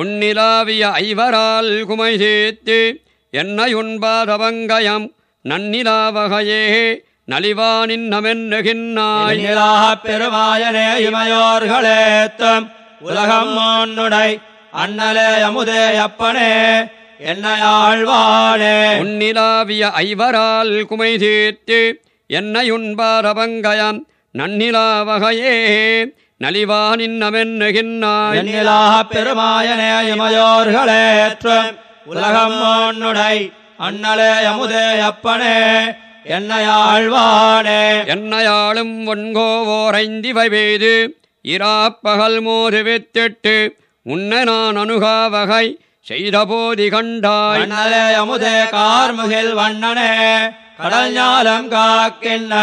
உன்னிலாவிய ஐவரால் குமை சேர்த்து என்னையுண்பாதவங்கயம் நன்னிலாவகையே நலிவானின் நமென்னுகின்னாய். பெருமாயனே இமையோர்களேத்தம் உலகம் மோன்னுடை அண்ணலே அமுதே அப்பனே என்னையாழ்வானே உன்னிலாவிய ஐவரால் குமை தீர்த்து என்னையுண்பாதவங்கயம் நன்னிலாவகையே நலிவானின் நமென்னுகின்னாய். எண்ணிலாப் பெருமாயனே இமையோர்களேற்றம் உலகம் மோன்னுடை அண்ணலே அமுதே அப்பனே என்னையாழ்வானே. என்னையாளும் ஒன்கோவோரைந்திவை பெய்து இராப்பகல் மோது வித்திட்டு உன்னை நான் அணுகா வகை செய்த போதி கண்டாய். அண்ணலே அமுதே கார்முகில் வண்ணனே கடல் ஞாலம் காக்கின்ன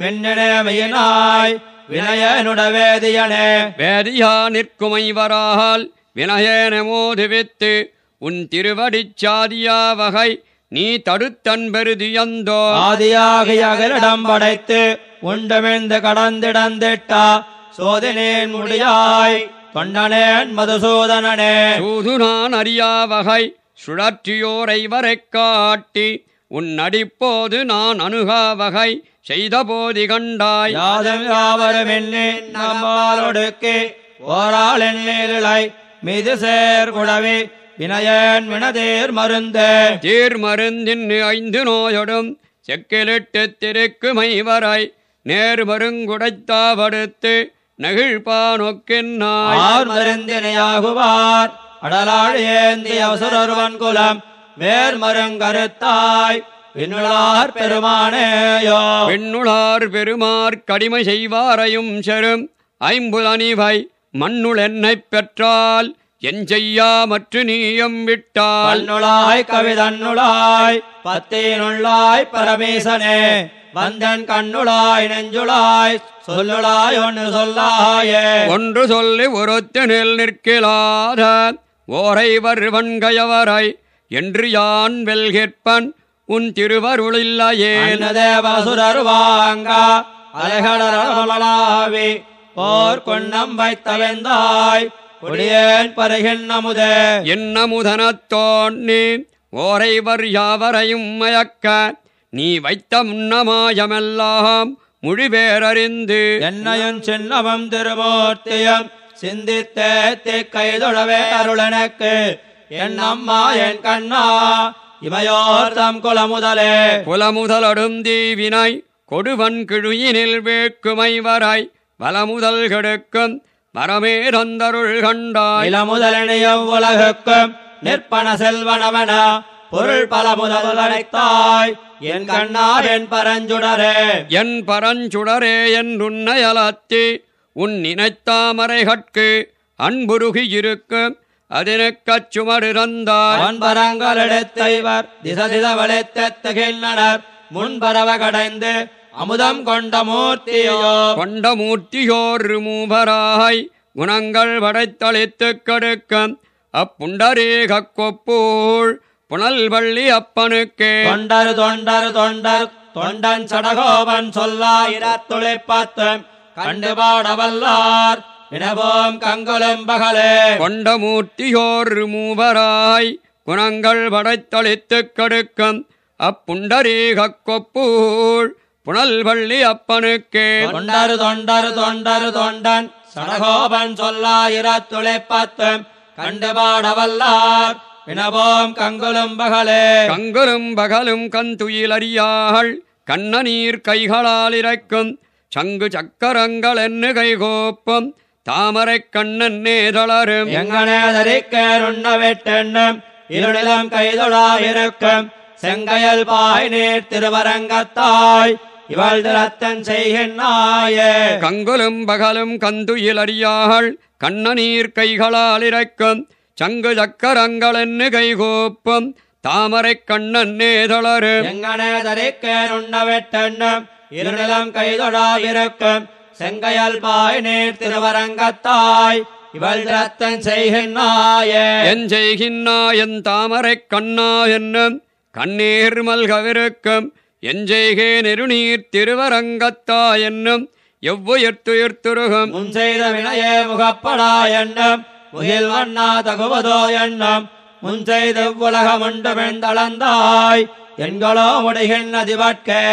மின்னனே மெயினாய் வினயனுடவேதியனே. வேதியா நிற்குமை வரால் வினயேன மோதுவித்து உன் திருவடிச் சாதியா வகை நீ தடுத்தன் பெருதியந்தோ ஆதியாகிய அகலிடம் படைத்து உண்டமிழ்ந்து கடந்திடந்திட்டா சோதினேன் முடியாய் தொண்டனேன் மதுசூதனனே. தூது நான் அறியா வகை சுழற்றியோரை வரைக் காட்டி உன் அடிப்போது நான் அணுகா வகை செய்த போதி கண்டாய். யாதும் யாவரும் நம்மாலொடுக்கி ஓராள் எண்ணீரிழை மிது சேர் குழவி வினயன் வினதேர் மருந்தே. தீர் மருந்தின் ஐந்து நோயொடும் செக்கிலிட்டு திருக்குமை வரை நேர் மருங்குடைத்தாவடுத்து நெகிழ்பா நோக்கின்னாய் ஆர் மருந்தினையாகுவார் அடலாழ் ஏந்தி அவசரொருவன் குலம் வேர் மருங்கருத்தாய் விண்ணுளார் பெருமானேயோ. பெண்ணுளார் பெருமார் கடிமை செய்வாரையும் செரும். ஐம்புலனிவை மண்ணுள் என்னைப் பெற்றால் என் செய்யா மற்ற நீயம் விட்டால். பல்லுளாய் கவிதன்னுளாய் பத்தேனுள்ளாய் பரமேசனே. வந்தன் கண்ணுளாய் நெஞ்சுளாய் சொல்லுளாய் ஒன்று சொல்லாயே. ஒன்று சொல்லி ஒருத்தனில் நிற்கலாத ஓரைவர் வன்கயவரை என்று யான் வெல்கிற்பன் உன் திருவருளில்லையே. தேவசுரர் வாங்கா அலைகளவி போர் கொண்ணம் வைத்தவெந்தாய் கொடியேன் பருகின்னமுதே. என்ன முதனத்தோன்னி ஓரைவர் யாவரையும் மயக்க நீ வைத்த முன்னமாயமெல்லாம் மொழிபேரறிந்து என்னையும் சின்னமும் திருமூர்த்தியும் சிந்தித்தேத்தி கைதொழவே அருளனக்கு என் அம்மா என் கண்ணா இமையோர் தம் குலமுதலே. புலமுதலடும் தீவினை கொடுவன் கிழுயினில் வேக்குமை வரை வலமுதல் கெடுக்கும் வரமே தந்தருள் கண்டாய். இளமுதலனைய உலகுக்கும் நிற்பன செல்வனவன பொருள் பல முதலனைத்தாய் என் கண்ணா என் பரஞ்சுடரே. என் பரஞ்சுடரே என்றுன்னையலத்தி உன் நினைத்தாமரைகட்கு அன்புருகி இருக்கும் அதனுக்கச் சுமருந்தாய் அவன் பரங்கள் எடுத்தைவர் திசதித வளைத்தகின்றனர் முன்பரவ கடைந்து அமுதம் கொண்ட மூர்த்தியோ? கொண்ட மூர்த்தியோர் மூவராய் குணங்கள் படைத்தளித்துக் கடுக்கம் அப்புண்டரேகக் கொப்பூள் புனல் வள்ளி அப்பனுக்கே. தொண்டர் தொண்டர் தொண்டர் தொண்டன் சடகோபன் சொல்லாயிரத்துளைப்பத்தும் கண்டு பாடவல்லார் வினவோம் கங்குலும் பகலே. கொண்ட மூர்த்தியோர் மூவராய் குணங்கள் படைத்தளித்துக் கடுக்கம். அப்புண்டரேகக் கொப்பூள் புனல் வள்ளி அப்பனுக்கே. தொண்டர் தொண்டர் தொண்டர் தொண்டன் சடகோபன் சொல்லாயிரத்துளைப்பத்தும் கண்டு பாடவல்லார் வினவோம் கங்குலும் பகலே. கங்குலும் பகலும் கந்துயிலறியாள் கண்ணநீர் கைகளால் இறைக்கும். சங்கு சக்கரங்கள் என்று கைகோப்பம் தாமரைக் கண்ணன் நேதளரும். எங்கனே தரிக்கருண்ண வெட்டெண்ணும். இருநிலம் கைதொழாயிருக்கும் செங்கையல் பாய் நீர் திருவரங்கத்தாய். இவள் திறத்தன் செய்கின்றாயே கங்குலும் பகலும் கந்துயிலறியாள் கண்ணநீர் கைகளால் இறைக்கும். சங்கு சக்கரங்கள் என்று கைகோப்பம் தாமரைக் கண்ணன் நேதளரும். எங்கனே தரிக்கருண்ண வெட்டெண்ணும். இருநிலம் கைதொழாயிருக்கும் செங்கையல் பாய் நீர் திருவரங்கத்தாய் இவள் திறத்தன் செய்கின்றாயே. என் செய்கின்னா என் தாமரைக் கண்ணா என்னும் கண்ணீர் மல்கவிருக்கும். என் செய்கே நெருநீர் திருவரங்கத்தா என்னும் எவ்வுயிர்த்துயிர்த்துருகும். முன் செய்த வினையே முகப்படா என்னும் முகில் வண்ணா தகுவதோ எண்ணம் முன் செய்து உலகம் உண்டு வெண்தளந்தாய் எண்களோ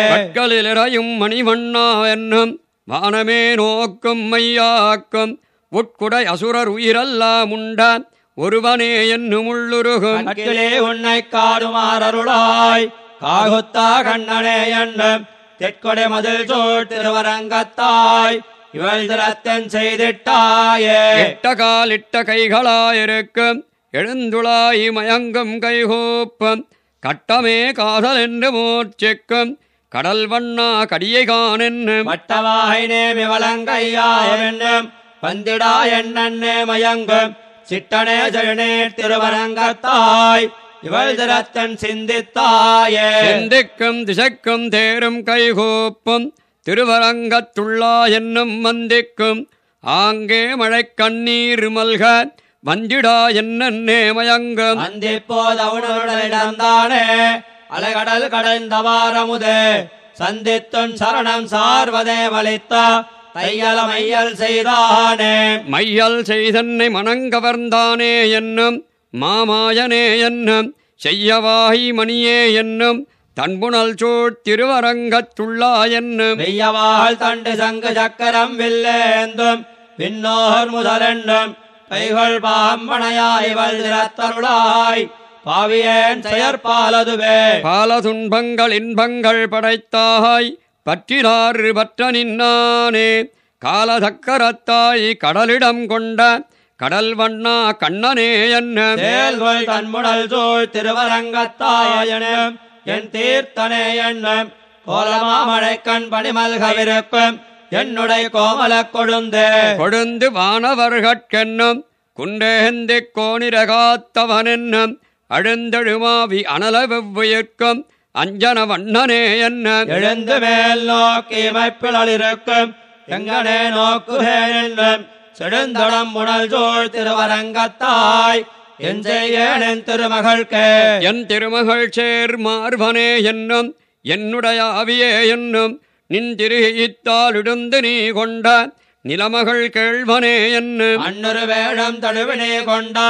கற்களில் இறையும் மணிவண்ணா என்னும் வானமே நோக்கும் மையாக்கும். உட்குடை அசுரர் உயிரெல்லாம் உண்ட ஒருவனே என்னும் உள்ளுருகும். உன்னை காடுமாறருளாய் காகுத்தா கண்ணனே எண்ணம் தெற்கொடை மதில் சூழ் திருவரங்கத்தாய். இவள் திறத்தன் செய்திட்டாயே. இட்ட கால் இட்ட கைகளாயிருக்கும். எழுந்துளாய் மயங்கும் கைகூப்பம். கட்டமே காதல் என்று மூர்ச்சிக்கும். கடல் வண்ணா கடியை காணென்னு வட்டவாய் நேமி வலங்கையாயமென்னும் வந்திடா எண்ணே மயங்கும் சிட்டனே ஜெயனே திருவரங்கத்தாய் இவள் திறத்தன் சிந்தித்தாயே. சிந்திக்கும் திசைக்கும் தேரும் கைகூப்பும் திருவரங்கத்துள்ளா என்னும் மந்திக்கும். ஆங்கே மழை கண்ணீர் மல்க வந்திடா என்னே மயங்கும். அந்திப்போதவனுடலிடம்தானே அலைகடல் கடைந்தவாரமுதே சந்தித்துன் சரணம் சார்வதே வலித்த தையல மையல் செய்தானே. மையல் செய்தன்னை மனங்கவர்ந்தானே என்னும் மாமாயனே என்னும் செய்யவாகி மணியே என்னும் தன்புணல் சூழ் திருவரங்கத்துள்ளா என்னும். வெய்யவாள் தண்டு சங்கு சக்கரம் வில்லேந்தும் விண்ணோர் முதலென்னும் கைகள் பாம்பனையாய் வல்திரத்தருளாய் பாவியேன் செயற்பாலதுவே. பால துன்பங்கள் இன்பங்கள் படைத்தாய் பற்றினாறு பற்ற நின்னானே காலதக்கரத்தாய் கடலிடம் கொண்ட கடல் வண்ணா கண்ணனே என்ன? தன்முடல் சூழ் திருவரங்கத்தாயனும் என் தீர்த்தனே என்னும் கோலமாமழை கண் பணிமல்கவிருக்கும் என்னுடைய கோமல கொழுந்தே. கொழுந்து வானவர்கட்கென்னும் குண்டேந்தி கோணிரகாத்தவனென்னும் அழுந்தழுமாவி அனல வெவ்வுயிர்க்கும் அஞ்சன வண்ணனே என்ன? எழுந்து மேல் நோக்கி மைப்பிழலிருக்கும் எங்கனே நோக்குவேன் என்னும் செடுந்தடம் முனல் சூழ் திருவரங்கத்தாய் என் செய்யேன் திருமகள்கே. என் திருமகள் சேர் மார்பனே என்னும் என்னுடைய ஆவியே என்னும் நின் திருகித்தாலிடுந்து நீ கொண்ட நிலமகள் கேள்வனே என்னும். அன்னொரு வேடம் தழுவினே கொண்டா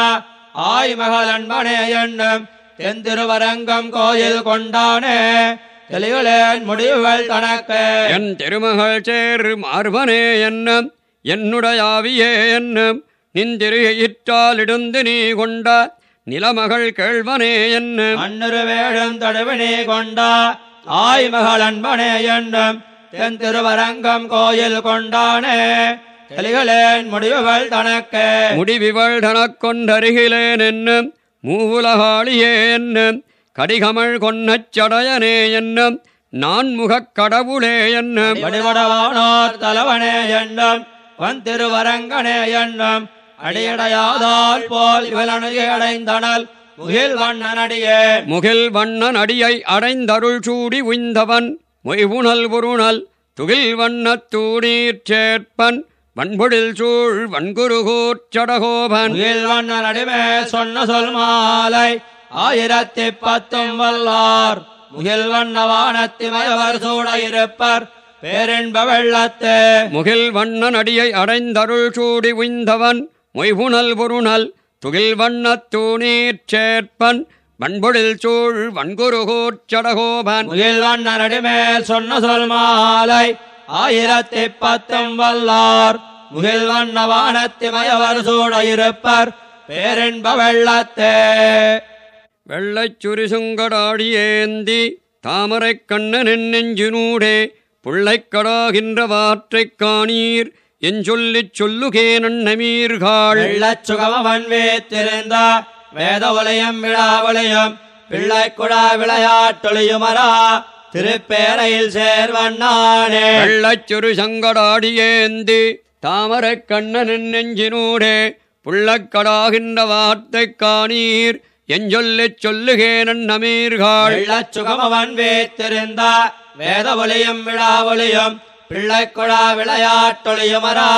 ஆய் மகள் அன்பனே என்னும் தென் திருவரங்கம் கோயில் கொண்டானே. தெளிவுலேன் முடிவுகள் தனக்கு. என் திருமகள் சேர் மார்பனே என்னும் என்னுடைய ஆவியே என்னும் நின் திருகித்தாலிடுந்து நீ கொண்ட நிலமகள் கேள்வனே என்னும். அன்னொரு வேடம் தழுவினே கொண்டா ஆய் மகள் அன்பனே என்னும் தென் திருவரங்கம் கோயில் கொண்டானே. தெளிவுலேன் முடிவுகள் தனக்கு. முடிவிவள் தனக்கொண்டருகிலேன் என்னும் மூவுலகாளியே என்னும் கடிகமள் கொன்னச் சடையனே என்னும் நான்முகக் கடவுளே என்னும் வடிவடவானோர் தலைவனே என்னும் வன் திருவரங்கனே என்னும் அடியடையாதால் போல் இவலனுகை அடைந்தனல் முகில் வண்ணனடியே. முகில் வண்ணன் அடியை அடைந்தருள் சூடி உய்ந்தவன். மொய்வுணல் பொருணல் துகில் வண்ணத் தூணீர் சேர்ப்பன். வன்பொழில் சூழ் வன்குருகூர்ச் சடகோபன். முகில் வண்ணன் அடிமே சொன்ன சொல் மாலை. ஆயிரத்தி பத்தும் வல்லார். முகில் வண்ண வானத்தி மயவர் சூட இருப்பர். பேரின்ப வெள்ளத்தே. முகில் வண்ணன் அடியை அடைந்தருள் சூடி உய்ந்தவன். மொய்வுணல் பொருணல் துகில் வண்ணத் தூணீர் சேர்ப்பன். வன்பொழில் சூழ் வன்குருகூர்ச் சடகோபன். முகில் வண்ணன் அடிமேல் சொன்ன சொல் மாலை. ஆயிரத்தி பத்தும் வல்லார் முகில் வண்ண வானத்தி மயவர் சூட இருப்பர். பேரின்ப வெள்ளத்தே வெள்ளைச் சுரிசுங்கடாடியேந்தி தாமரைக் கண்ணனின் நெஞ்சினூடே புள்ளைக்கடாகின்ற வாற்றைக் காணீர். என் சொல்லிச் சொல்லுகே நன்னமீர்காள். வெள்ளச் சுகமவன் வேத்திருந்த வேத உலயம் விழாவளையும் பிள்ளை குழா விளையாட்டொழியுமரா. திருப்பேரையில் சேர்வண்ணானே. வெள்ளைச் சுரிசங்கடாடியேந்தி தாமரைக் கண்ணனின் நெஞ்சினூடே புள்ளக்கடாகின்ற வார்த்தைக் காணீர் என் சொல்லிச் சொல்லுகே நன்னமீர்காள் வெள்ளச் சுகமவன் வேத்திருந்த வேத ஒளியும் விழாவொளியும் பிள்ளை குழா விளையாட்டொழியுமரா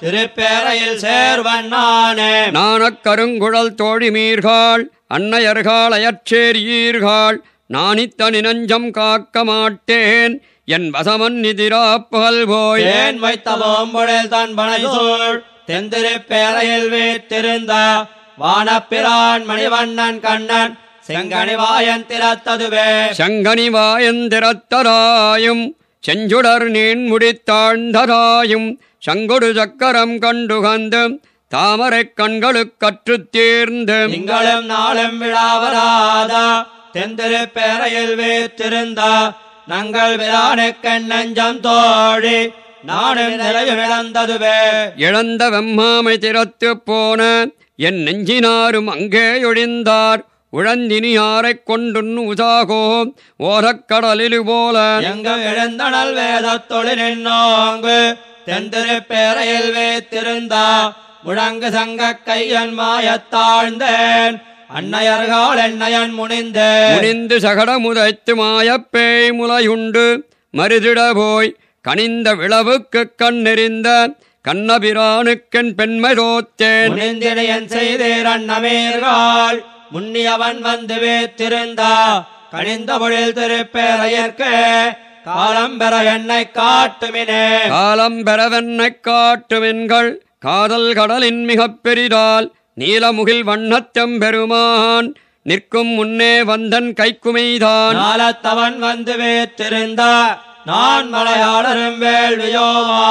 திருப்பேரையில் சேர்வண்ணானே. நாணக் கருங்குழல் தோழிமீர்காள் அன்னையர்காள் அயற்சேரியீர்கள் நானித்தனி நஞ்சம் காக்க மாட்டேன். என் வசமன் நிதிராப்புகழ் போய் ஏன் போம்பொழில் தன் பனை சூழ் தெந்திருப்பேரையில் வீத்திருந்த வானப்பிரான் மணிவண்ணன் கண்ணன் செங்கனிவாயன் திறத்ததுவே. சங்கனிவாயந்திரத்தராயும் செஞ்சுடர் நீன் முடித்தாழ்ந்ததாயும் சங்கொடு சக்கரம் கண்டுகந்து தாமரைக் கண்களுக் கற்றுத் தேர்ந்து திங்களும் நாளும் விழாவராத தெந்திருப்பேரையில் வீத்திருந்த நங்கள் விரானுக்கண் நெஞ்சம் தோழி நானும் நிலையும் இழந்ததுவே. இழந்த வெம்மாமை திறத்துப் போன என் நெஞ்சினாரும் அங்கே ஒழிந்தார். உழந்தினியாரைக் கொண்டுன் உசாகோ ஓரக்கடலிலு போல. எங்கும் எழுந்தனல் வேதத் தொழிலோங்கு தெந்திருப்பேரையில் வைத்திருந்தா முழங்கு சங்க கையன் மாயத்தாழ்ந்தேன் அன்னையர்கள் என்னையன் முனிந்தேன் முனிந்து சகடமுதைத்து மாயப்பேய் முலையுண்டு. மருதிட போய் கனிந்த விளவுக்குக் கண்ணெறிந்த கண்ணபிரானுக்கென் பெண்மை தோத்தேன் முனிந்தினையன் செய்தேர் அன்னமேர்கள் முன்னியவன் வந்து வைத்திருந்தா. கனிந்த பொழில் திருப்பேரையற்கே காலம் பெற என்னை காட்டுமினே. காலம் பெறவென்னைக் காட்டுமென்கள். காதல் கடலின் மிகப் பெரிதால். நீலமுகில் வண்ணத்தம் பெருமான் நிற்கும் முன்னே வந்தன் கைக்குமைதான். நாளத்தவன் வந்து வைத்திருந்தா நான் மலையாளரும் வேள்வியோவா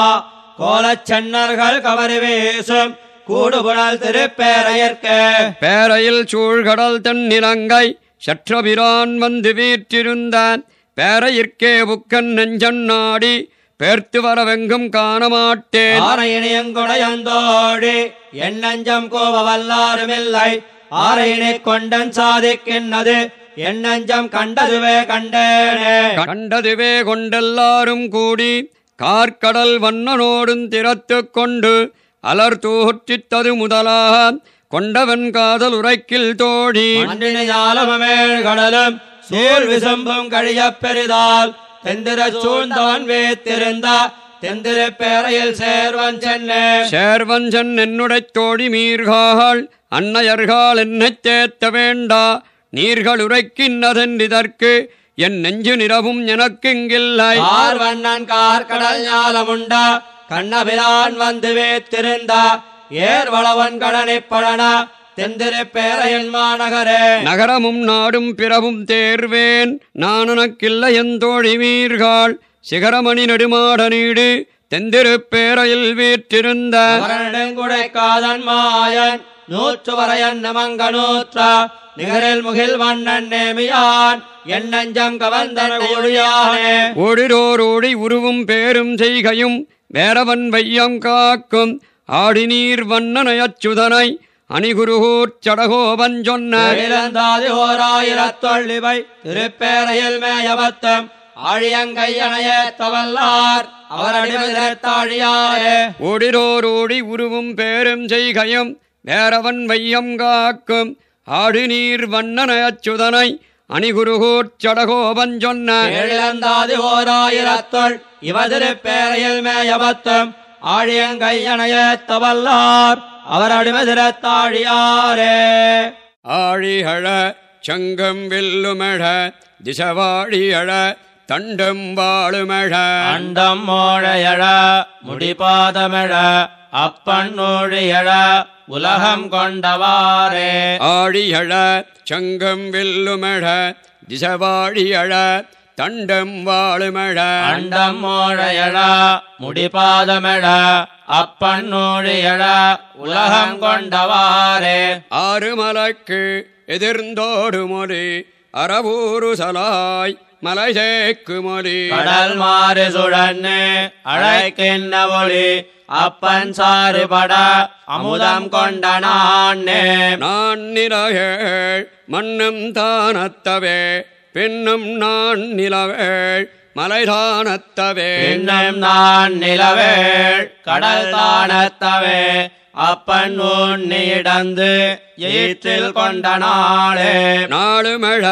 கோலச் சென்னர்கள் கவரி வீசும் கூடுபுணல் திருப்பேரையற்கே பேரையில் சூழ்கடல் தன் நிலங்கை சற்றபிரான் வந்து வீற்றிருந்தான். பேரையிற்கே புக்கன் நெஞ்சன் நாடி பேர்த்து வரவெங்கும் காணமாட்டேன். ஆரையினியங்குடையந்தோடி என் நஞ்சம் கோப வல்லாருமில்லை ஆரையினை கொண்டன் சாதிக்கின்றது என் நஞ்சம் கண்டதுவே கண்டேனே. கண்டதுவே கொண்டெல்லாரும் கூடி கார்க்கடல் வண்ணனோடும் திறத்துக் கொண்டு அலர் தூற்றித்தது முதலாக கொண்டவன் காதல் உரைக்கில் தோழி. கடலும் சூழ் விசும்பும் கழியப் பெரிதால் தெந்திர சூழ்ந்தவன் வேத்திருந்தா தெந்திர பேரையில் சேர்வன் சென்னே. சேர்வஞ்சன் என்னுடைத் தோழி மீர்காள் அன்னையர்கள் என்னைத் தேத்த வேண்டா நீர்கள் உரைக்கின்றதென்றிதற்கு என் நெஞ்சு நிறவும் எனக்கிங்கில்லை. கார் வண்ணன் கார் கடல் ஞாலமுண்டா கண்ணபிரான் வந்து வேத்திருந்தா ஏர் வளவன் கடனை பழனா தெந்திர பேரையன் மாநகரே. நகரமும் நாடும் பிறவும் தேர்வேன். நான் உனக்கில்லை என் தோழி மீர்காள் சிகரமணி நெடுமாட நீடு தெந்திருப்பேரையில் வீற்றிருந்த. காதன் மாயன் நூற்று வரையன் நமங்க நூற்றா. நிகரில் முகில் வண்ணன் நேமியான் என் நஞ்சம் கவர்ந்தன ஒழியானே ஓடிரோரோடி உருவும் பேரும் செய்கையும் வேரவன் வையம் காக்கும். ஆடிநீர் வண்ணனையச்சுதனை அணிகுருகூர் சடகோபன் சொன்ன இழந்தாதி ஓராயிரத்தொள்ளிவை திருப்பேரையில் மேயபத்தம். ஆழியங்கையணைய தவல்லார் அவர் அடிமதிரத்தாழியாரே ஓடிரோரோடி உருவும் பேரும் செய்கையும் வேரவன் வையம் காக்கும். ஆடுநீர் வண்ணனையச்சுதனை அணிகுருகூர் சடகோபன் சொன்ன இழந்தாதி ஓராயிரத்தொள் இவ திருப்பேரையில் மேயபத்தம். ஆழியங்கையணைய தவல்லார் அவர் அடிமதிரத்தாழியாரே ஆழிகழ சங்கம் வில்லுமழ திசவாழியழ தண்டும் வாழுமழ அண்டம் மோழையழ முடிபாதமிழ அப்பன் நூழியழ உலகம் கொண்டவாரே ஆழியழ சங்கம் வில்லுமழ திசவாழியழ தண்டம் வாழுமழ. அண்டம் மோழையழ முடிபாதமிழ அப்பன் நூழியழ உலகம் கொண்டவாரே ஆறுமலைக்கு எதிர்ந்தோடு மொழி அறவூரு சலாய் மலை சேக்கு மொழி. கடல் மாறு சுழன்னு அழைக்கின்ற ஒளி அப்பன் சாறுபட அமுதம் கொண்ட நானே. நான் நிலவேள் மண்ணும் தானத்தவே பின்னும் நான் நிலவேள் மலைதானத்தவே. இன்னும் நான் நிலவேள் கடல் தானத்தவே அப்பன் உன்னிடந்து ஈற்றில் கொண்ட நாளே. நாளுமழ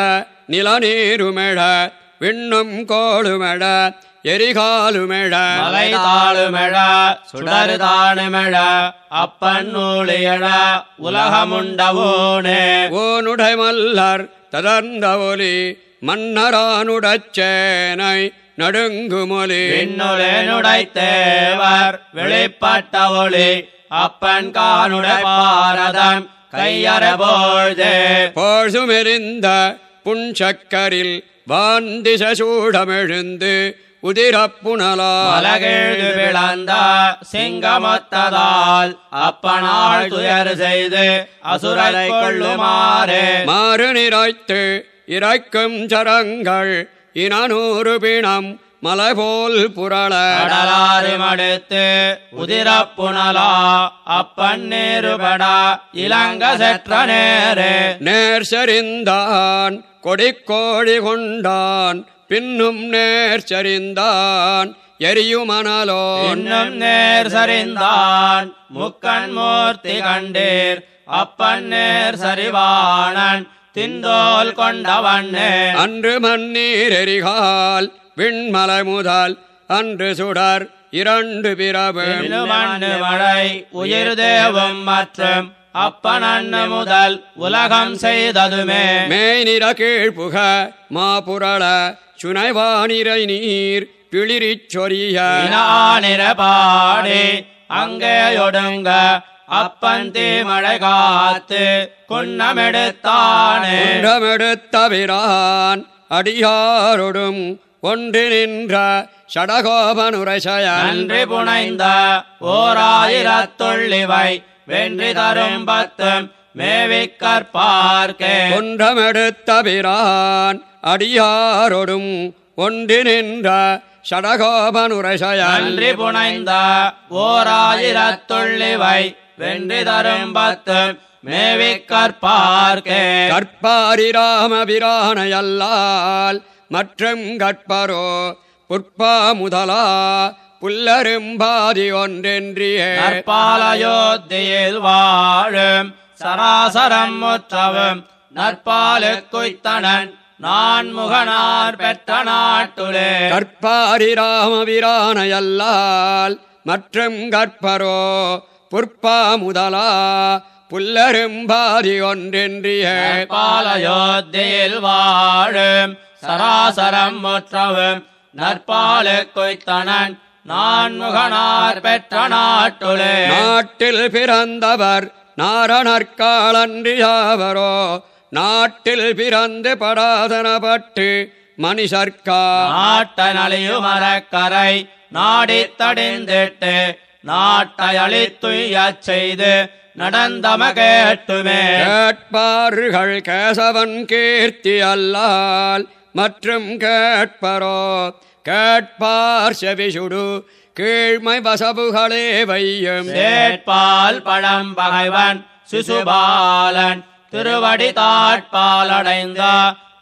நிலநீருமழ விண்ணும் கோளுமழ எரிகாலுமழ. மலை தாழுமெழ சுடரு தானுமெழ அப்பன் நூலியழ உலகமுண்டவோனே ஓனுடை மல்லர் ததர்ந்த ஒலி மன்னரானுடச்சேனை நடுங்குமொலி விண்ணுளேனுடை தேவர் வெளிப்பட்ட ஒளி அப்பன் கானுடை பாரதம் கையற போழ்து. போழ்சுமெறிந்த புன்சக்கரில் வாந்திச சூடமெழுந்து உதிரப்புணலா மலகேழு விளந்த சிங்கமொத்ததால் அப்பனாள் துயர் செய்து அசுரை கொள்ளுமாறு. மாறு நிறாய்த்து இறைக்கும் சரங்கள் இனநூறு பிணம் மலைபோல் புரள. கடலாறு மடுத்து உதிரப்புணலா அப்பன் நேருபட இளங்க செற்ற நேரு. நேர் சரிந்தான் கொடிக்கோழி கொண்டான் பின்னும் நேர் சரிந்தான் எரியுமணலோ இன்னும் நேர் சரிந்தான் முக்கண் மூர்த்தி கண்டீர் அப்பன் நேர் சரிவாணன் திந்தோல் கொண்டவண்ணே. அன்று மண்ணீர் எரிகால் விண்மலை முதல் அன்று சுடர் இரண்டு பிறவு. மழை உயிர் தேவம் மற்றும் அப்பன் அண்ணு முதல் உலகம் செய்ததுமே. நிற கீழ்புக மாபுரள சுனைவானிரை நீர் பிளிரிச் சொரிய. பாடி அங்கே ஒடுங்க அப்பன் தீமழை காத்து குன்னமெடுத்தானே குன்றமெடுத்தவிரான் அடியாரொடும் ஒன்று நின்ற சடகோபனுரைசயன் நன்றி புனைந்த ஓராயிரத்துள்ளிவை வென்றி தரும் பத்தும் மேவிக் கற்பார்க்கே குன்றமெடுத்தபிரான் அடியாரொடும் ஒன்று நின்ற சடகோபனுரைசயன் நன்றி புனைந்த ஓராயிரத்துள்ளிவை வென்றி தரும் பத்தும் மேவிக் கற்பார்க்கே. கற்பாரி ராமபிரானையல்லால் மற்றும் கற்பரோ புட்பா முதலா புல்லரும்பாதி ஒன்றென்றியே. நற்பாலயோத்தியில் வாழும் சராசரம் முற்றவும் நற்பாலு குய்த்தனன் நான் முகனார் பெற்ற நாட்டுளே. கற்பாரி ராமபிரானையல்லால் மற்றும் கற்பரோ புற்பா முதலா புல்லரும்பாதி ஒன்றென்றியே நற்பாலயோத்தியில் வாழும் சராசரம் முற்றவும் நற்பாலு குய்த்தனன் நான் முகனார் பெற்ற நாட்டுளே. நாட்டில் பிறந்தவர் நாரணற்காலன்றியாவரோ நாட்டில் பிறந்து படாதனப்பட்டு மனுஷர்க்கா? நாட்ட நலியுமரக்கரை நாடித் தடிந்திட்டு நாட்டை அழித்துய்யச் செய்து நடந்தம கேட்டுமே. கேட்பார்கள் கேசவன் கீர்த்தி அல்லால் மற்றும் கேட்பரோ கேட்பார் செவிசுடு கீழ்மை வசபுகளே வையும். சேட்பால் பழம் பகைவன் சிசுபாலன் திருவடி தாட்பாலடைந்த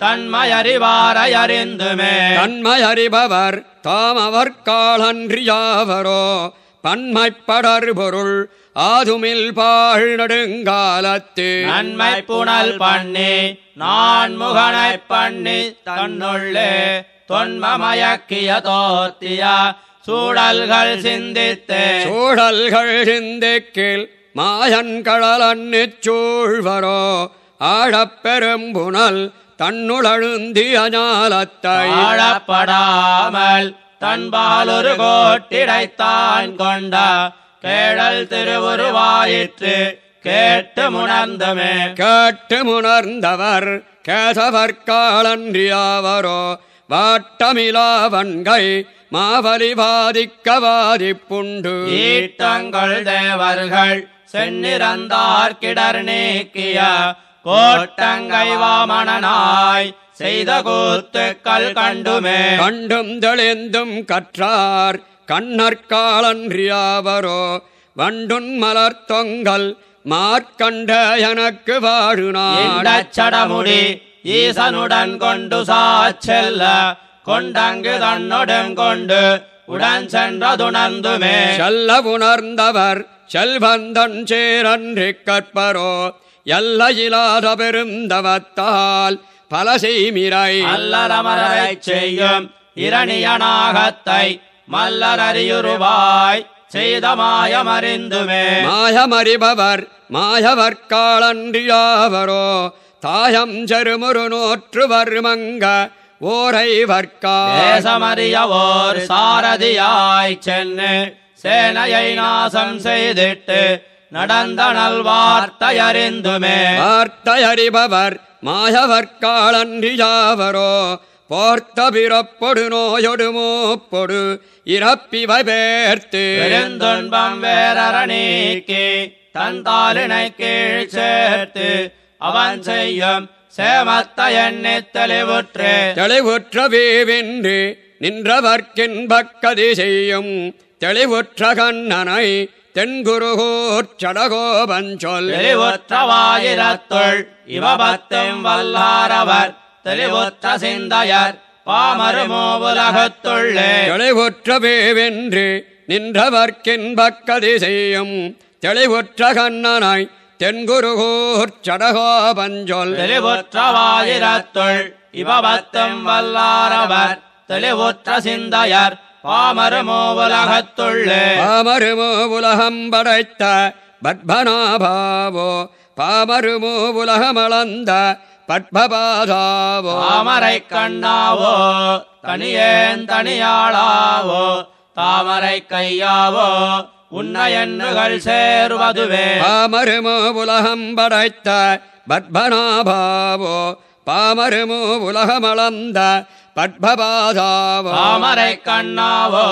தன்மையறிவாரை அறிந்துமே. தன்மை அறிபவர் தாம் அவர் காலன்றியாவரோ பன்மைப்படர் பொருள் ஆதுமில் பாழ் நடுங்காலத்து. நன்மை புனல் பண்ணி நான் முகனை பண்ணி தன்னுள்ளே தொன்மமயக்கிய தோத்திய சூழல்கள் சிந்தித்தே. சூழல்கள் சிந்திக்கில் மாயன் கடலன்னிச் சூழ்வரோ ஆழப்பெரும் புனல் தன்னுளழுந்தி அஞாலத்தை ஆழப்படாமல் தன்பாலொரு கோட்டிடைத்தான் கொண்ட கேழல் திருவுருவாயிற்று. கேட்டு முணர்ந்தமே. கேட்டு முணர்ந்தவர் கேசவர் காலன்றியாவரோ வாட்டமிலாவன்கை மாவலி வாதிக்க வாதிப்புண்டு ஈட்டங்கள் தேவர்கள் சென்னிறந்தார் கிடர் நீக்கிய கோட்டங்கை வாமணனாய் செய்த கூத்துக்கள் கண்டுமே. கண்டும் தெளிந்தும் கற்றார் கண்ணற்காலன்றியாவரோ வண்டுன் மலர் தொங்கல் மார்க்கண்ட எனக்கு வாழு நாள். இந்தச் சடமுடி ஈசனுடன் கொண்டு சாச்செல்ல கொண்டங்கு தன்னுடன் கொண்டு உடன் சென்றதுணர்ந்துமே. செல்ல உணர்ந்தவர் செல்வந்தன் சேரன்றி கற்பரோ எல்லையிலாத பெருந்தவத்தால் பல செய்மிரை அல்லரமரைச் செய்யும் இரணியனாகத்தை மல்லரறியுருவாய். செய்த மாயமறிந்துமே. மாயமறிபவர் மாயவர் காலன்றியாவரோ. தாயம் செருமுரு நோற்றுவர் மங்க ஓரை வர்க்கா தேசமறியவோர் சாரதியாய் சென்னு சேனையை நாசம் செய்திட்டு நடந்த நல்வார்த்தையறிந்துமே வார்த்தையறிபவர் மாயவர்காளன்றி யாவரோ போர்த்த பிறப்பொடு நோயொடு மூப்பொடு இறப்பிவை பேர்த்து. பெருந்துன்பம் வேறற நீக்கி தந்தாலினை கீழ் சேர்த்து அவன் செய்யும் சேமத்த எண்ணி தெளிவுற்று. தெளிவுற்ற வேவென்று நின்றவர்க்கின்பக்கதி செய்யும் தெளிவுற்ற கண்ணனை தென்குருகூர் சடகோபஞ்சொல் தெளிவுற்றவாயிரத்துள் இவபத்தும் வல்லாரவர். தெளிவுற்ற சிந்தையர் பாமருமோ உலகத்துள்ளே தெளிவுற்ற வேவென்று நின்றவர்க்கின்பக்கதி செய்யும் தெளிவுற்ற கண்ணனை தென்குருகூர் சடகோபஞ்சொல் தெளிவுற்றவாயிரத்துள் இவபத்தும் வல்லாரவர். தெளிவுற்ற சிந்தையர் பாமருமோ உலகத்துள்ளே பாமருமோ உலகம் படைத்த பத்மநாபாவோ பாமருமோ உலகமளந்த பத்மபாதாவோ. தாமரை கண்ணாவோ தனியேன் தனியாளாவோ தாமரை கையாவோ உன்ன எண்ணுகள் சேர்வதுவே. பாமருமோ உலகம் படைத்த பத்மநாபாவோ பாமருமோ உலகமளந்த பத்மபாதாவோ. தாமரை கண்ணாவோ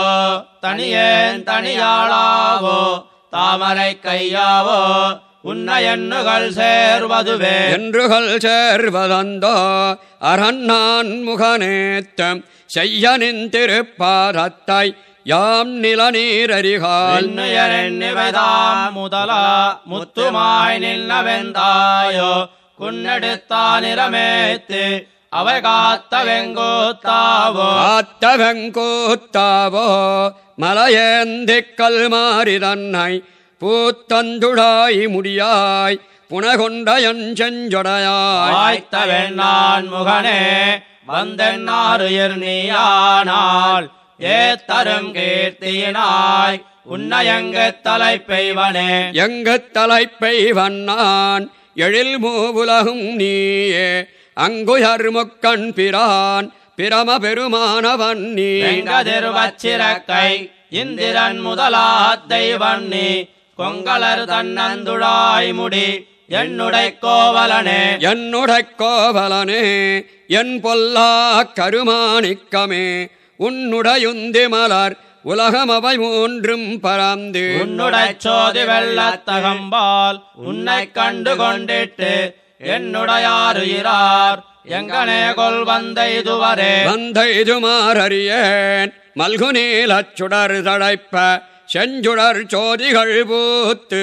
தனியேன் தனியாளாவோ தாமரை கையாவோ உன்ன எண்ணுகள் சேர்வதுவே. என்றுகள் சேர்வதந்தோ அரண்ணான் முகநேத்தம் செய்யனின் திருப்பாதத்தை யாம் நிலநீரறிகால். எண்ணுயரெண்ணிவைதாம் முதலா முத்துமாய் நின்னவெந்தாயோ குன்னெடுத்தானிரமேத்து அவை காத்த வெங்கோத்தாவோ ஆத்தவங்கூத்தாவோ மலையேந்திக்கல் மாறி தன்னை பூத்தந்துழாய் முடியாய் புனகொண்டயன் செஞ்சொடையாய். வாய்த்த வெண்ணான் முகனே வந்தென்னாருயிர் நீயானால் ஏத்தரும் கீர்த்தியினாய் உன்னையங்க தலைப்பெய்வனே? எங்கு தலைப்பை வண்ணான் எழில் மூவுலகும் நீயே அங்குயர் முக்கண் பிரான் பிரம பெருமானவன் நீ. வெங்கதிர்வச்சிறக்கை இந்திரன் முதலா தெய்வன்னி கொங்கலர் தன்னந்துழாய் முடி என்னுடை கோவலனே. என்னுடைய கோவலனே என் பொல்லா கருமாணிக்கமே. உன்னுடையுந்தி மலர் உலகம் அவை மூன்றும் பறந்து உன்னுடை சோதி வெள்ளத்தகம்பால் உன்னை கண்டு கொண்டிட்டு என்னுடையாருயிரார். எங்கனே கொல் வந்த இதுவரே. வந்த இதுமாறறியேன் மல்கு நீலச் சுடர் தழைப்ப செஞ்சுடர் சோதிகள் பூத்து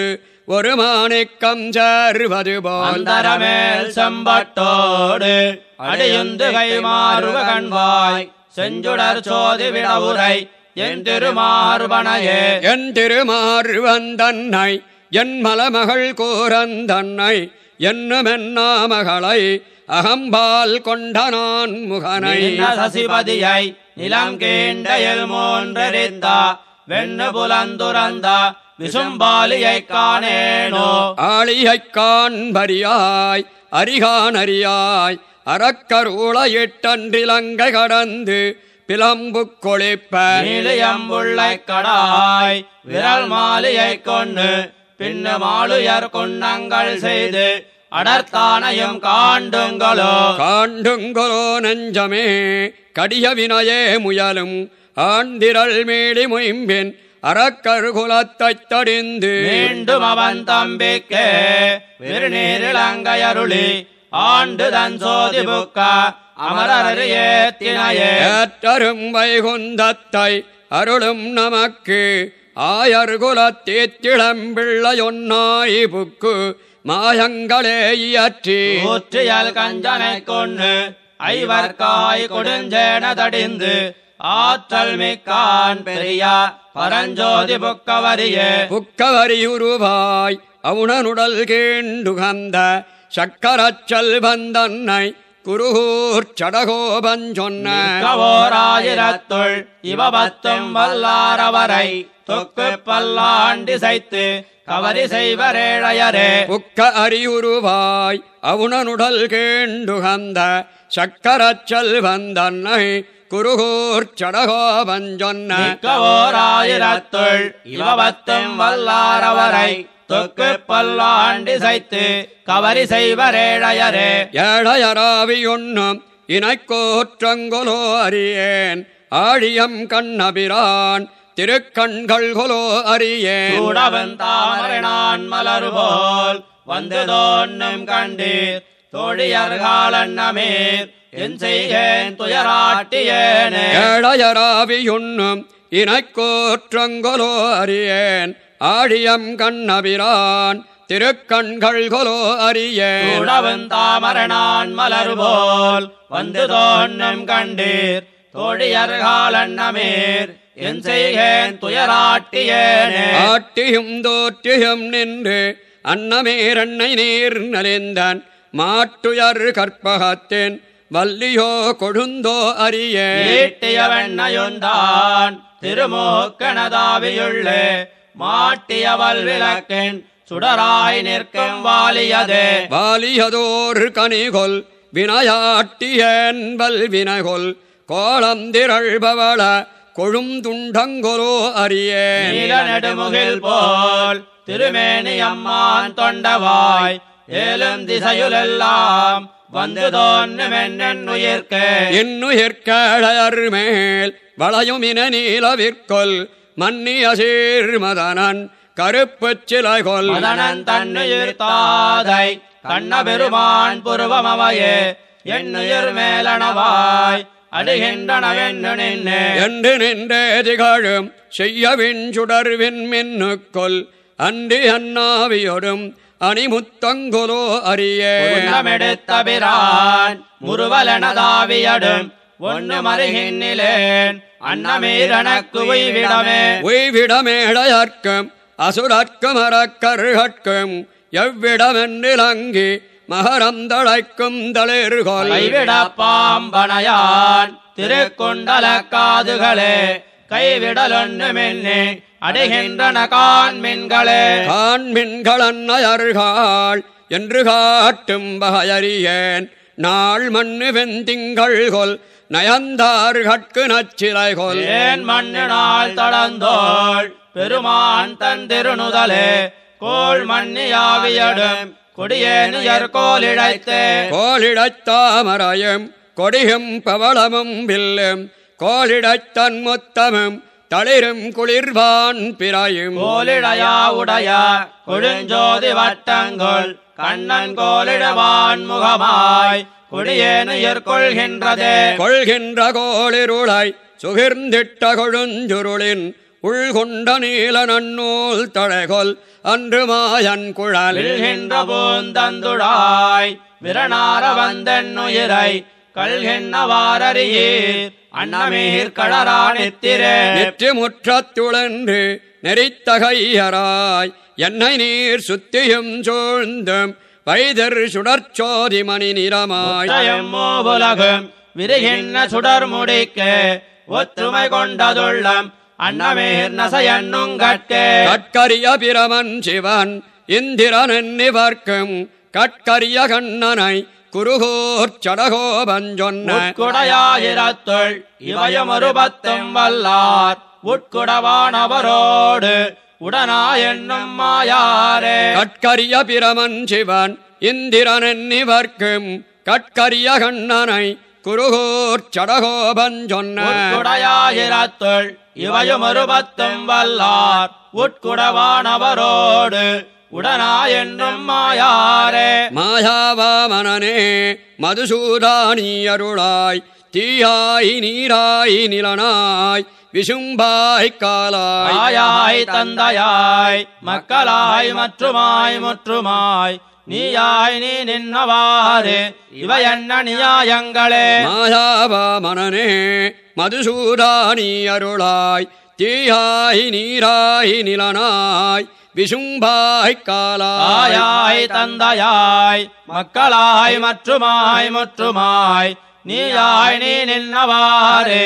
ஒரு மாணிக்கம் சேர்வது போல். அந்தரமேல் செம்பட்டோடு அடியுந்து கைமாறுவ கண்வாய். செஞ்சுடர் சோதி விடவுரை என் திருமார்பனையே என் திருமாறுவந்தன்னை என் மலமகள் கூறந்தன்னை என்னுமென்னாமகளை அகம்பால் கொண்ட நான் முகனை சசிபதியை நிலங்கீண்டையில் மூன்றெரித்தா வெண்ணு புலந்துரந்த விசும்பாலியை காணேனோ? ஆளியைக் காண்பரியாய் அரிகானறியாய் அறக்கருளையிட்டன்றிலங்கை கடந்து பிளம்புக் கொழிப்ப நீலியம்புள்ளை கடாய் விரல் மாலியை கொண்டு பின்னு மாலுயர் குன்னங்கள் செய்து அடர்த்தானையும் காண்டுங்களோ. காண்டுங்கொலோ நெஞ்சமே கடிய வினையே முயலும். ஆண்டிரள் மேடி முயம்பின் அறக்கருகுலத்தைத் தடிந்து. மீண்டும் அவன் தம்பிக்கே விருநீரிளங்கையருளி ஆண்டு தன் சோதி புக்க அமரரு ஏத்தினையே ஏற்றரும் வைகுந்தத்தை அருளும் நமக்கு. ஆயர் குலத்தீத்திளம்பிள்ளையொன்னாய் புக்கு மாயங்களே இயற்றி. ஊற்றியல் கஞ்சனை கொண்டு ஐவர்காய் கொடுஞ்சேன தடிந்து ஆற்றல் மிக்கான் பெரிய பரஞ்சோதி புக்கவரியே. புக்கவரியுருவாய் அவுணனுடல் கீண்டுகந்த சக்கரச்சல் வந்தன்னை குருகூர் சடகோபஞ்சொன்ன கவோராயிரத்துள் இவபத்தும் வல்லாரவரை தொக்கு பல்லாண்டி சைத்து கவரி செய்வரேழையரே புக்க அரியுருவாய் அவுணனுடல் கேண்டுகந்த சக்கரச்சல் வந்தன்னை குருகூர் சடகோபன் சொன்ன மிக்கவோராயிரத்துள் இவபத்தும் வல்லாரவரை தொக்கு பல்லாண்டிசைத்து கவரி செய்வரேழையரே. ஏழையராவியொன்னும் இணைக்கோற்றங்கொலோ அறியேன். ஆழியம் கண்ணபிரான் திருக்கண்கள் கொலோ அறியேன். சூடவன் தாமரை நான் மலர் போல் வந்து தோன்னும் கண்டீர். தோழியர்காலன்னமேர் என் செய்கேன் துயராட்டியேனே. ஏழையராவியொன்னும் இணைக்கோற்றங்கொலோ அறியேன். ஆழியம் கண்ணபிரான் திருக்கண்கள் கொலோ அறியேன் சூடவன் தாமரை நான் மலர் போல் வந்து தோன்னும் கண்டீர். தோழியர்காலன்னமேர் என் செய்கேன் துயராட்டியேனே. ஆட்டியும் தோற்றியும் நின்று அன்னமேரண்ணை நீர் நலிந்தான். மாட்டுயர் கற்பகத்தின் வல்லியோ கொழுந்தோ அறியேன் ஈட்டிய வெண்ணையுந்தான் திருமூக்கணதாவியுள்ளே மாட்டியவள் விளக்கின் சுடராய் நிற்கும் வாலியதே. வாலியதோர் கனிகொல் வினையாட்டியன் வல்வினகொல் கோலம் திரள்பவள கொழுந்துண்டங்கொலோ அறியேன். நீல நெடுமுகில் போல் திருமேனி அம்மான் தொண்டவாய் ஏலும் திசையுலெல்லாம் வந்து தோன்னும் என்னுயிர்க்கே. இன்னுயிர்கழர் மேல் வளையுமின நீலவிற்கொல் மன்னிய சீர்மதனன் கருப்புச் சிலைகொல் மதனன் தன்னுயிர் தாதை கண்ண பெருமான் புருவமவையே என்னுயிர் மேலனவாய் அடுகின்றனவென்னு நின்னே. என்று நின்றே திகழும் செய்யவின் சுடர்வின் மின்னுக்கொல் அன்றி அண்ணாவியொடும் அணிமுத்தங்கொலோ பிரான் முருவலனதாவியடும் ஒன்னு மருகின்னிலேன் அன்னமீரனக்கு உய்விடமே. உய்விடமேழையர்க்கும் அசுரர்க்கும் அறக்கருகட்கும் எவ்விடமென்றிலங்கி மகரந்தழைக்கும் தளிர்கொல் கைவிட பாம்பனையான் திருக்குண்டல காதுகளே கைவிடலொன்னு மின்னி அடைகின்றன கான்மின்களே காண்மின்களன்னயர்கள் என்று காட்டும் வகையறியேன் நாள் மண்ணு வெந்திங்கள் கொல் நயந்தார்கட்கு நச்சிலைகொல் ஏன் மண்ணு நாள் தளந்தோள் பெருமான் தன் திருநுதலே கோள் மண்ணியாவியடும் கொடியேனுயர் கோலிழைத்தே கோளிடத்தாமரையும் கொடியும் பவளமும் வில்லும் கோளிடத்தன் முத்தமும் தளிரும் குளிர்வான் பிறையும். கோலிடையா உடைய கொழுஞ்சோதி வட்டங்கொள் கண்ணன் கோலிடவான் முகமாய் கொடியேனுயர் கொள்கின்றதே. கொள்கின்ற கோளிருளை சுகிர்ந்திட்ட கொழுஞ்சுருளின் உள்கொண்ட நீல நன்னூல் தழைகொல் அன்று மாயன் குழல். வில்கின்ற பூந்தந்துடாய் விரணார வந்தென்னுயிரை கல்கின்றவாரறியீர் அன்னமீர் கடராணித்திரே நெற்றி முற்றத்துளன்று நெறித்தகையராய் என்னை நீர் சுத்தியும் சூழ்ந்தும் வைதர் சுடர்ச்சோதி மணி நிறமாய் ஒற்றையும் மூவுலகும் விரிகின்ற சுடர் முடிக்கே ஒற்றுமை கொண்டதுள்ளம் அன்னமேர் நசையன்னுங்கட்கே கட்கரிய பிரமன் சிவன் இந்திரன் நிவர்க்கும் கட்கரிய கண்ணனை குருகோர் சடகோபன் சொன்ன. உட்குடையாயிரத்துள் இவயம் ஒரு பத்தும் வல்லார் உட்குடவானவரோடு உடனா என்னும் மாயாரே. கட்கரிய பிரமன் சிவன் இந்திரன் நிவர்க்கும் கட்கரிய கண்ணனை குருகோர் சடகோபன் சொன்ன. உட்குடையாயிரத்துள் இவயும் ஒரு பத்தும் வல்லார். உட்குடவானவரோடு உடனா என்னும் மாயாரே. மாயாவாமனனே மதுசூதானி அருளாய் தீயாய் நீராய் நிலனாய் விசும்பாய் காலாய் தந்தையாய் மக்களாய் மற்றுமாய் முற்றுமாய். நீயாய் நீ நின்னவாறு இவை என்ன நியாயங்களே? மாயாவாமனனே மதுசூதானி அருளாய். தீயாய் நீராய் நிலனாய். விசும்பாய் காலாய். ஆயாய் தந்தையாய் மக்களாய் மற்றுமாய் முற்றுமாய். நீயாய் நீ நின்னவாறு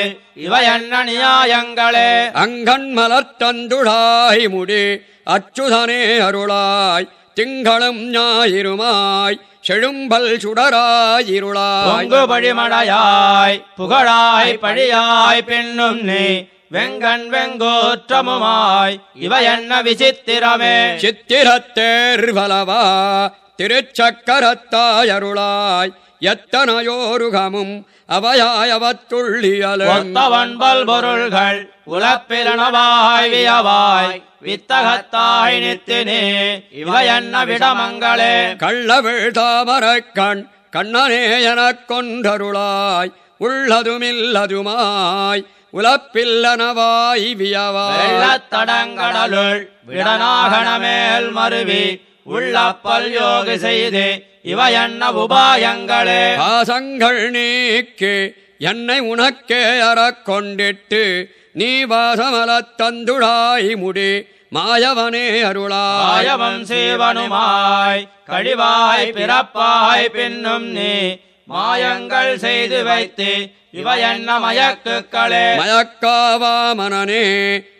இவை என்ன நியாயங்களே. அங்கண் மலர்த்தந்துழாய் முடி அச்சுதனே அருளாய் திங்களும் ஞாயிறுமாய் செழும்பல் சுடராயிருளாய் பொங்கு பழிமடையாய் புகழாய் பழியாய் பெண்ணும் நீ வெங்கண் வெங்கோற்றமுமாய் இவ என்ன விசித்திரமே சித்திரத்தேர்வலவா திருச்சக்கரத்தாயருளாய் எத்தனையோருகமும் அவையாயவத்துள்ளியலும் ஒத்தவன்பல் பொருள்கள் உலப்பிலனவாய் வியவாய் வித்தகத்தாய் நித்தினே இவ என்ன விடமங்களே. கள்ளவிழ் தாமரக் கண் கண்ணனே எனக் கொண்டருளாய் உள்ளதுமில்லதுமாய் உலப்பில்லனவாய் வியவாய் வெள்ளத்தடங்கடலுள் விடநாகணமேல் மருவி உள்ளப்பல் யோகு செய்து இவ என்ன உபாயங்களே? பாசங்கள் நீக்கி என்னை உனக்கே அறக் கொண்டிட்டு நீ வாசமலத் தந்துழாய் முடி மாயவனே அருளாய் மாயவம் சீவனுமாய் கழிவாய் பிறப்பாய் பின்னும் நீ மாயங்கள் செய்து வைத்து இவ என்ன மயக்குக்களே? மயக்காவா மனனே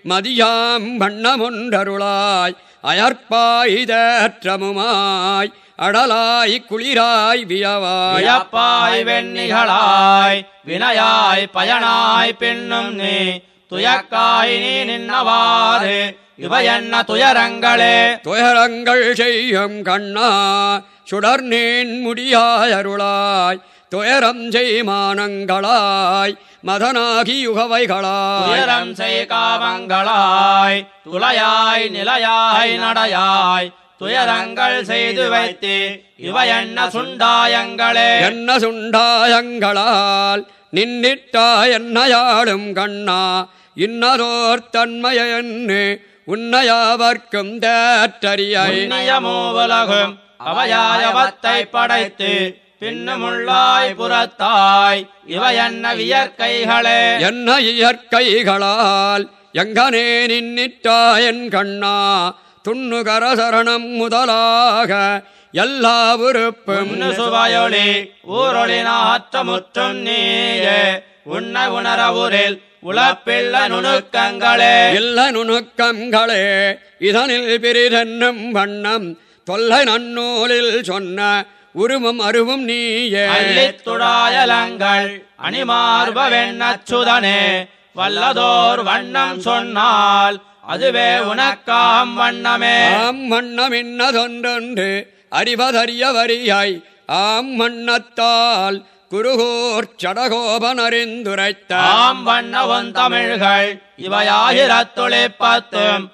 மதியாம் வண்ணமுண்டருளாய். அயற்பாய் தேற்றமுமாய் அடலாய் குளிராய் வியவாய். வியப்பாய் வெண்ணிகளாய் வினையாய் பயனாய் பின்னும் நீ துயக்காய் நீ நின்னவாறு இவ என்ன துயரங்களே? துயரங்கள் செய்யும் கண்ணா சுடர் நீன் முடியாய் அருளாய் துயரம் செய்மானங்களாய் மதனாகி யுகவைகளாய் காமங்களாய் துளையாய் நிலையாய் நடையாய் துயரங்கள் செய்து வைத்து இவ என்ன சுண்டாயங்களே. என்ன சுண்டாயங்களால் நின்னிட்டா என்னையாளும் கண்ணா இன்னதோர் தன்மையன்னு உன்னையாவர்க்கும் தேற்றறியை புண்ணியமூவுலகும் அவையாயவத்தை படைத்து பின்னுமுள்ளாய் புறத்தாய் இவ என்ன வியற்கைகளே. என்ன இயற்கைகளால் எங்கனே நின்னிட்டா என் கண்ணா? துண்ணுகர சரணம் முதலாக எல்லா உறுப்பும் சுவையொளி ஊரொளி நாற்றமுற்றும் நீயே. உன்னை உணர ஊரில் உழப்பிள்ள நுணுக்கங்களே. இல்ல நுணுக்கங்களே இதனில் பிரிதென்னும் வண்ணம் தொல்லை நன்னூலில் சொன்ன உருவம் அருவும் நீயே. அள்ளித் துழாயலங்கள் அணிமார்ப வெண்ணச்சுதனே வல்லதோர் வண்ணம் சொன்னால் அதுவே உனக்காம் வண்ணமே. ஆம் வண்ணம் இன்னதொன்றொன்று அறிவதறிய வரியாய் ஆம் வண்ணத்தால் குருகோர் சடகோபன் அறிந்துரைத்த ஆம் வண்ணவன் தமிழ்கள் இவையாயிரத்துளிப்பத்தும்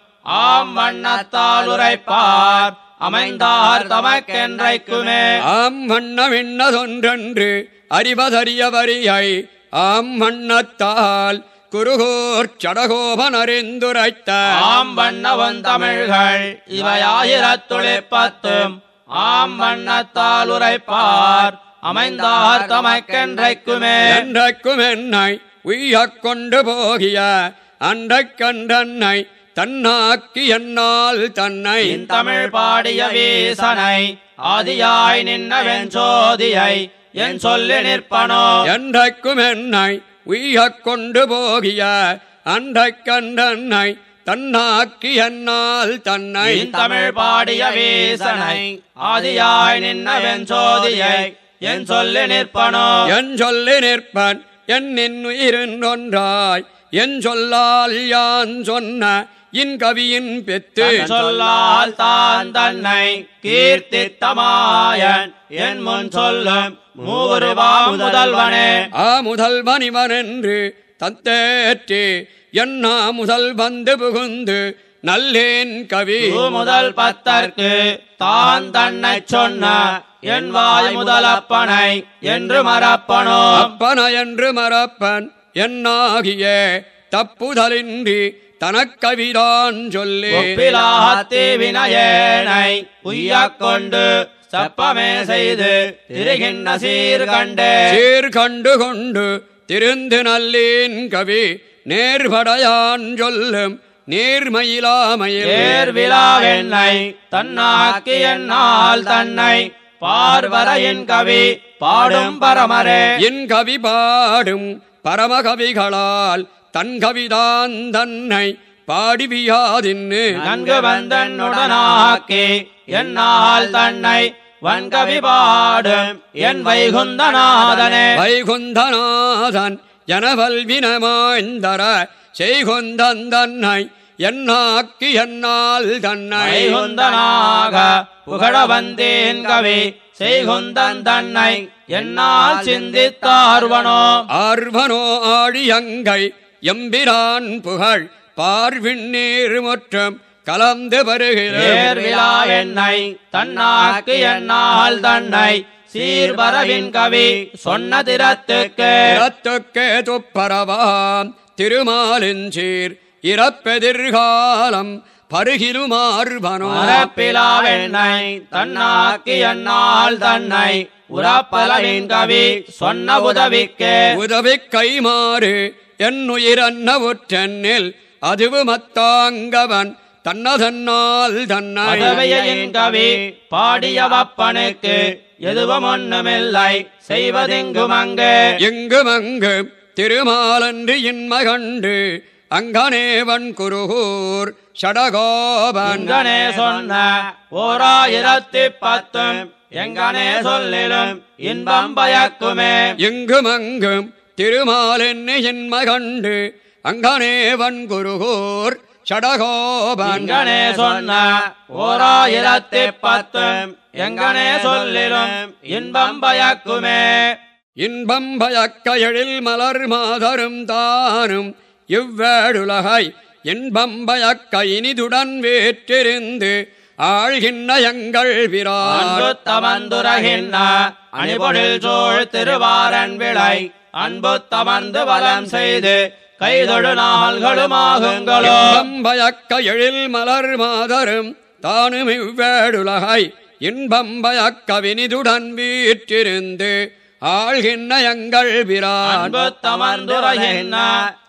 ஆம் வண்ணத்தால் உரைப்பார். அமைந்தார் தமக்கென்றைக்குமே. ஆம் வண்ணம் இன்னதொன்றென்று அறிவதறிய வரியாய் ஆம் வண்ணத்தால் குருகோர் சடகோபன் அறிந்துரைத்த. ஆம் வண்ணவன் தமிழ்கள் இவையாயிரத்துளிப்பத்தும் ஆம் வண்ணத்தால் உரைப்பார். அமைந்தார் தமக்கென்றைக்குமே. என்றைக்கும் என்னை உய்யக் கொண்டு போகிய அன்றைக் கண்டன்னை தன்னாக்கி என்னால் தன்னை தமிழ் பாடிய வீசனை ஆதியாய் நின்னவென் சோதியை என் சொல்லி நிற்பனோ? என்றைக்கும் என்னை உய்யக் கொண்டு போகிய அன்றைக் கண்டன்னை தன்னாக்கி என்னால் தன்னை தமிழ் பாடிய வீசனை ஆதியாய் நின்னவென் சோதியை என் சொல்லி நிற்பனோ? என் சொல்லி நிற்பன் என் உயிரின் ஒன்றாய் என் சொல்லால் யான் சொன்ன இன் கவியின் பெத்து சொல்லால் தான் தன்னை கீர்த்தித்தமாயன். என் முன் சொல்லும் மூவருவா முதல்வனே. ஆ முதல்வன் இவன் என்று தத்தேற்றி என்னா முதல் வந்து புகுந்து நல்லேன் கவி. முதல் பத்தற்கு தான் தன்னை சொன்ன என் வாய் முதலப்பனை என்று மறப்பனோ. அப்பன என்று மறப்பன் என்னாகிய தப்புதலின்றி தனக்கவிதான் சொல்லி. ஒப்பிலாத்தி வினயேனை உய்யக் கொண்டு சப்பமே செய்து திரிகின்ற சீர் கண்டே. சீர் கண்டு திருந்து நல்லேன் கவி நேர்படையான் சொல்லும் நேர்மயிலாமையில். ஏர் விழாவென்னை தன்னாக்கி என்னால் தன்னை பார்வரையின் கவி பாடும் பரமரே. என் கவி பாடும் பரமகவிகளால் தன் கவிதான் தன்னை பாடிவியாதின்னு. நன்கு வந்தன்னுடனாக்கி என்னால் தன்னை வன்கவி பாடும் என் வைகுந்தநாதனே. வைகுந்தநாதன் எனவல்வினமாய்ந்தர செய்குந்தன் தன்னை என்னாக்கி என்னால் தன்னை. வைகுந்தனாக புகழ வந்தேன் கவி செய்குந்தன் தன்னை என்னால் சிந்தித்தார்வனோ. ஆர்வனோ ஆழியங்கை எம்பிரான் புகழ் பார்விண்ணீர் முற்றம் கலந்து வருகிறேன் ஏர்விழா என்னை தன்னாக்கு என்னால் தன்னை சீர்பரவின் கவி சொன்ன திறத்துக்கு இறத்துக்கே துப்பரவாம் திருமாலின் சீர் இறப்பெதிர்காலம் பருகிலுமார்வனோ மரப்பிலாவெண்ணை தன்னாக்கு என்னால் தன்னை உறப்பலவின் கவி சொன்ன உதவிக்கு. உதவி கைமாறு என்னுயிரன்னவுற்றென்னில் அதுவு மத்தாங்கவன் தன்னதன்னால் தன்னை உதவியின் கவி பாடிய வப்பனுக்கு எதுவும் ஒண்ணுமில்லை செய்வதெங்கும் அங்கு எங்கும் அங்கு திருமாலன்று இன்மகண்டு அங்கனேவன் குருகூர் எங்கனே சொன்ன ஓராயிரத்தி பத்தும் எங்கனே சொல்லிலும் இன்பம் பயக்குமே. எங்கும் திருமாலென்னு இன்மகண்டு அங்கனேவன் குருகூர் ஷடகோபன் எங்கனே சொன்ன ஓராயிரத்தி பத்தும் எங்கனே சொல்லிலும் இன்பம் பயக்குமே. இன்பம் பயக்க எழில் மலர் மாதரும் தானும் இவ்வேடுலகை இன்பம் பயக்க இனிதுடன் வேற்றிருந்து ஆழ்கின்ற எங்கள் பிரான் தமந்துரகின்ற அணிபொழில் சோழ் திருவாரன் விளை. அன்பு தமர்ந்து வலம் செய்து கைதொழு நாள்களுமாகுங்களோ பயக்க எழில் மலர் மாதரும் தானும் இவ்வேடுலகை இன்பம் பயக்க வினிதுடன் வீற்றிருந்து ஆழ்கின்ற எங்கள் பிரான். தமர்ந்துரைகின்ற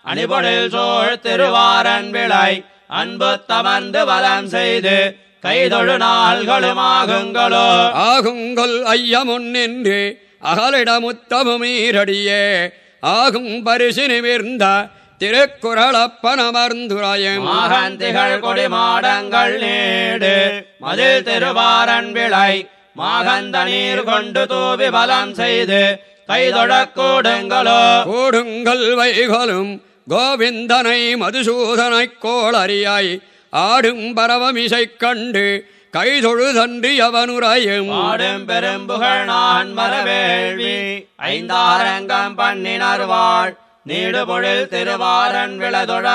அணிபொழில் சோழ் திருவாரன் விளை. அன்பு தமர்ந்து வலம் செய்து கைதொழு நாள்களுமாகுங்களோ ஆகுங்கொல் ஐயமுன்னின்று அகலிடமுத்தமுமீரடியே. ஆகும் பரிசு நிமிர்ந்த திருக்குறளப்பனமர்ந்துராயம். மாகந்திகள் கொடி மாடங்கள் நீடு. மதில் திருவாரன் விளை. மாகந்த நீர் கொண்டு தூவி வலம் செய்து. கைதொழக் கூடுங்களோ கூடுங்கள் வைகொலும் கோவிந்தனை மதுசூதனைக் கோளறியாய். ஆடும் பரவமிசைக் கண்டு. கைதொழுதன்றி அவனுரையும் ஆடும் பெரும்புகழ் நான் மரவேள்வி ஐந்தாரங்கம் பண்ணினர் வாழ் நீடு பொழில் திருவாரன் விளதொழ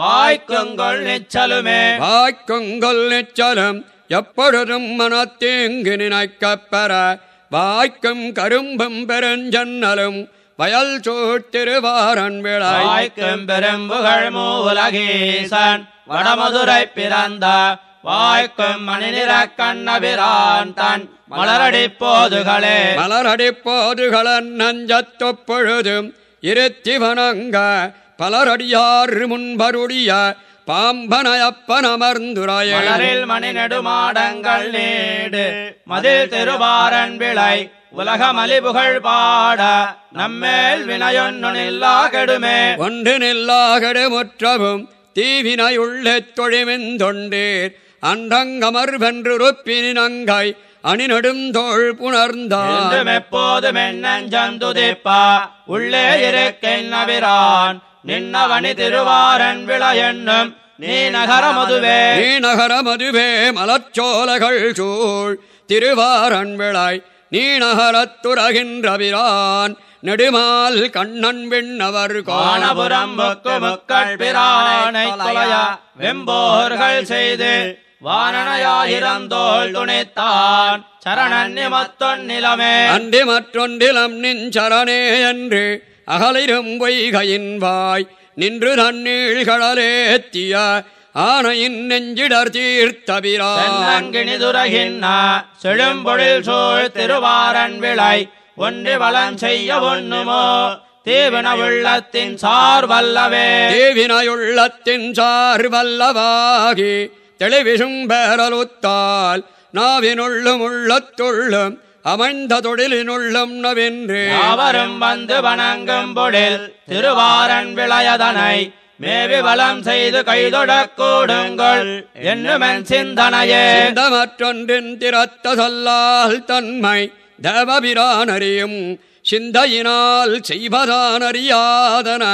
வாய்க்குங்கொள் நிச்சலுமே. வாய்க்குங்கொல் நிச்சலம் எப்பொழுதும் மனத்தேங்கு நினைக்கப் பெற. வாய்க்கும் கரும்பும் பெருஞ்சன்னலும் வயல் சூட்டிருவாரன் விழாய் வாய்க்கும் பெரும்புகழ் மூலகீசன் வடமதுரை பிறந்த வாய்க்கும் மணிநிற கண்ணபிரான் தன் மலரடி போதுகளே மலரடிப்போதுகளன் நஞ்சத்துப் பொழுதும் இருத்தி வணங்க பலரடியார் முன்பருடைய பாம்பனயப்பனமர்ந்துராய. மலரில் மணி நெடுமாடங்கள் நீடு. மதில் திருவாரன் விளை உலகமலி புகழ் பாட நம்மேல் வினையொன்னில்லா கெடுமே. ஒன்று நில்லாகடு முற்றவும் தீவினையுள்ள தொழிமெந்தொண்டீர் அன்றங்கமர் வென்றுருப்பினங்காய் அணிநெடும் தோள் புணர்ந்தார். என்றும் எப்போதும் எண்ணஞ்சம் துதிப்பா உள்ளே இருக்கென் நபிரான் நின்னவனி திருவாரன் விளை என்னும் நீ நகர மதுவே நீநகர மதுவே மலச்சோலைகள் சூழ் திருவாரன் விளாய் நீநகரத் துறகின்றபிரான் நெடுமால் கண்ணன் விண்ணவர் காண. வானபுரம் முக்கு முக்கள் பிரானை வெம்போர்கள் செய்து வானனையாயிரம் தோள் துணைத்தான். சரணன் நிமத்தொன் நிலமே. அன்றி மற்றொன்றிலம் நின்சரணே என்று அகலிரும் பொய்கையின் வாய். நின்று தண்ணீழ் கடலேத்திய ஆனையின் நெஞ்சிடர் தீர்த்தபிரான் தென்னங்கிணி துரகின்ன செழும்பொழில் சூழ் திருவாரன் விளை. ஒன்று வளம் செய்ய ஒண்ணுமோ தீவின உள்ளத்தின் சார் வல்லவே தேவினையுள்ளத்தின் சார் வல்லவாகி தெளிவிசும் பேரலுத்தால் நாவினுள்ளும் உள்ளத்துள்ளும் அமைந்த தொழிலினுள்ளும் நவென்று. யாவரும் வந்து வணங்கும் பொழில் திருவாரன் விளையதனை மேவி வளம் செய்து கைதொடக் கூடுங்கள் என்னுமென் சிந்தனையே. இந்த மற்றொன்றின் திறத்த சொல்லால் தன்மை தேவபிரானறியும் சிந்தையினால் செய்வதானறியாதன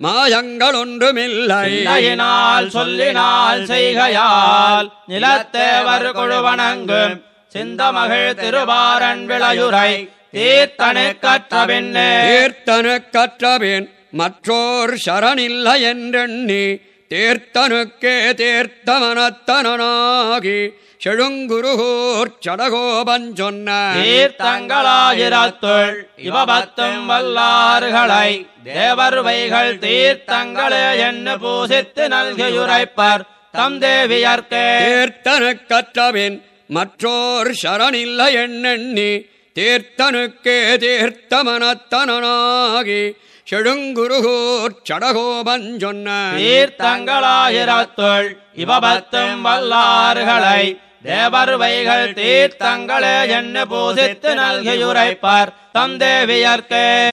மாயங்கள் ஒன்றுமில்லை சிந்தையினால் சொல்லினால் செய்கையால் நிலத்தேவர் குழுவணங்கும் சிந்தமகிழ் திருவாரன் விளையுரை தீர்த்தனு கற்ற பின்னே தீர்த்தனு கற்றபின் மற்றோர் சரணில்லை என்றெண்ணி தேர்த்தனுக்கே தேர்த்தமனத்தனாகி செழுங்குருகூர் சடகோபன் சொன்ன. தீர்த்தங்களாயிரத்துள் இவபத்தும் வல்லாறுகளை தேவர்வைகள் தீர்த்தங்களே என்று பூசித்து நல்கியுரைப்பர். தம் தேவியர்க்கே. தேர்த்தனு கற்றபின் மற்றோர் சரணில்லை எண்ணெண்ணி தேர்த்தனுக்கே தேர்த்தமனத்தனாகி செழுங்குருகூர் சடகோபன் சொன்ன. தீர்த்தங்களாயிரத்துள் இவபத்தும் வல்லாறுகளை தேவர்வைகள் தீர்த்தங்களே என்று பூசித்து நல்கியுரைப்பர். தம் தேவியர்க்கே.